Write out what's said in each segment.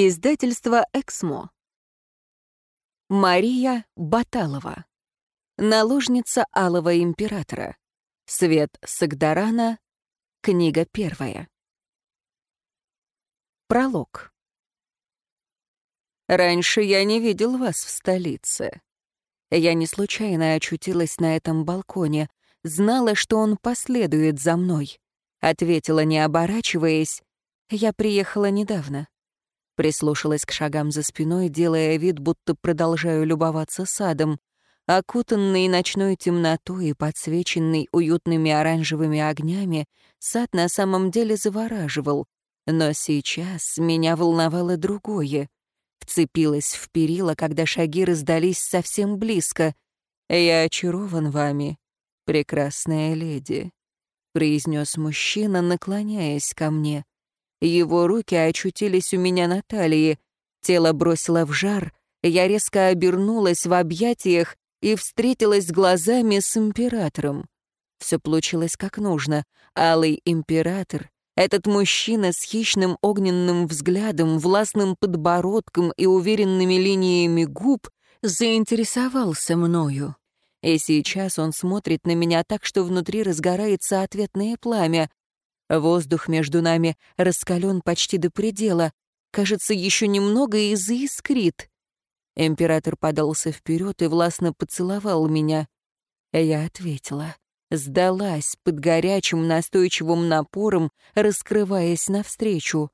Издательство «Эксмо». Мария Баталова. Наложница Алого Императора. Свет Сагдарана. Книга первая. Пролог. Раньше я не видел вас в столице. Я не случайно очутилась на этом балконе, знала, что он последует за мной. Ответила, не оборачиваясь, я приехала недавно. Прислушалась к шагам за спиной, делая вид, будто продолжаю любоваться садом. Окутанный ночной темнотой и подсвеченный уютными оранжевыми огнями, сад на самом деле завораживал. Но сейчас меня волновало другое. Вцепилась в перила, когда шаги раздались совсем близко. «Я очарован вами, прекрасная леди», — произнес мужчина, наклоняясь ко мне. Его руки очутились у меня на талии. Тело бросило в жар. Я резко обернулась в объятиях и встретилась глазами с императором. Все получилось как нужно. Алый император, этот мужчина с хищным огненным взглядом, властным подбородком и уверенными линиями губ, заинтересовался мною. И сейчас он смотрит на меня так, что внутри разгорается ответное пламя. Воздух между нами раскален почти до предела. Кажется, еще немного и заискрит. Император подался вперед и властно поцеловал меня. Я ответила. Сдалась под горячим настойчивым напором, раскрываясь навстречу.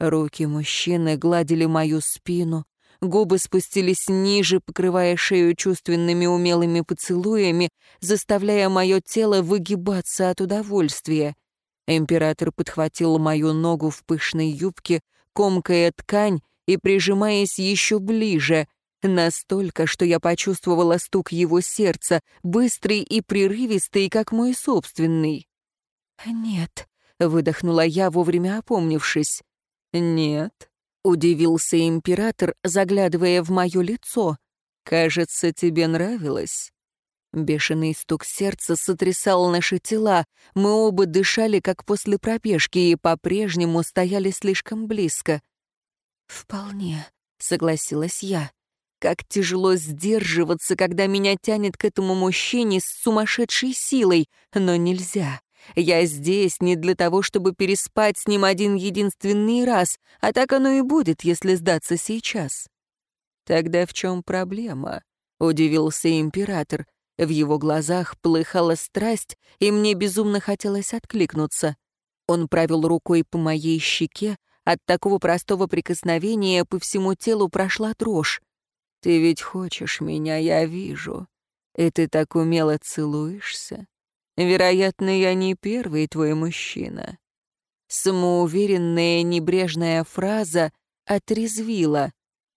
Руки мужчины гладили мою спину, губы спустились ниже, покрывая шею чувственными умелыми поцелуями, заставляя мое тело выгибаться от удовольствия. Император подхватил мою ногу в пышной юбке, комкая ткань и прижимаясь еще ближе, настолько, что я почувствовала стук его сердца, быстрый и прерывистый, как мой собственный. «Нет», — выдохнула я, вовремя опомнившись. «Нет», — удивился император, заглядывая в мое лицо. «Кажется, тебе нравилось». Бешеный стук сердца сотрясал наши тела. Мы оба дышали, как после пробежки, и по-прежнему стояли слишком близко. «Вполне», — согласилась я. «Как тяжело сдерживаться, когда меня тянет к этому мужчине с сумасшедшей силой, но нельзя. Я здесь не для того, чтобы переспать с ним один единственный раз, а так оно и будет, если сдаться сейчас». «Тогда в чем проблема?» — удивился император. В его глазах плыхала страсть, и мне безумно хотелось откликнуться. Он провел рукой по моей щеке, от такого простого прикосновения по всему телу прошла дрожь. «Ты ведь хочешь меня, я вижу. И ты так умело целуешься. Вероятно, я не первый твой мужчина». Самоуверенная небрежная фраза отрезвила.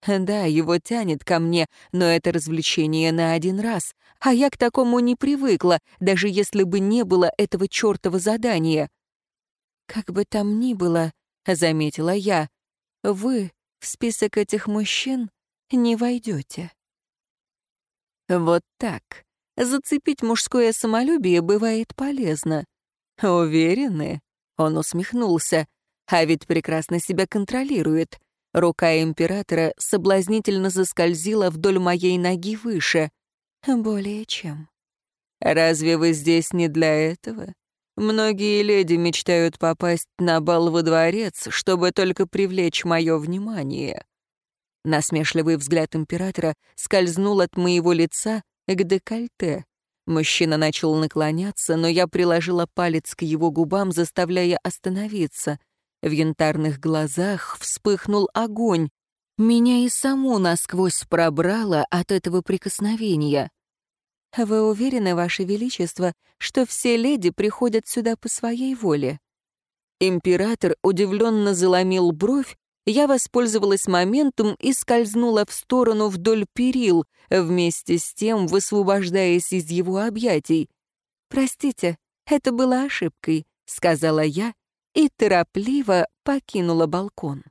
Да, его тянет ко мне, но это развлечение на один раз, а я к такому не привыкла, даже если бы не было этого чертова задания. «Как бы там ни было», — заметила я, — «вы в список этих мужчин не войдете». Вот так. Зацепить мужское самолюбие бывает полезно. «Уверены?» — он усмехнулся. «А ведь прекрасно себя контролирует. Рука императора соблазнительно заскользила вдоль моей ноги выше. Более чем. «Разве вы здесь не для этого? Многие леди мечтают попасть на бал во дворец, чтобы только привлечь мое внимание». Насмешливый взгляд императора скользнул от моего лица к декольте. Мужчина начал наклоняться, но я приложила палец к его губам, заставляя остановиться — в янтарных глазах вспыхнул огонь. Меня и саму насквозь пробрало от этого прикосновения. «Вы уверены, Ваше Величество, что все леди приходят сюда по своей воле?» Император удивленно заломил бровь, я воспользовалась моментом и скользнула в сторону вдоль перил, вместе с тем высвобождаясь из его объятий. «Простите, это было ошибкой», — сказала я и торопливо покинула балкон.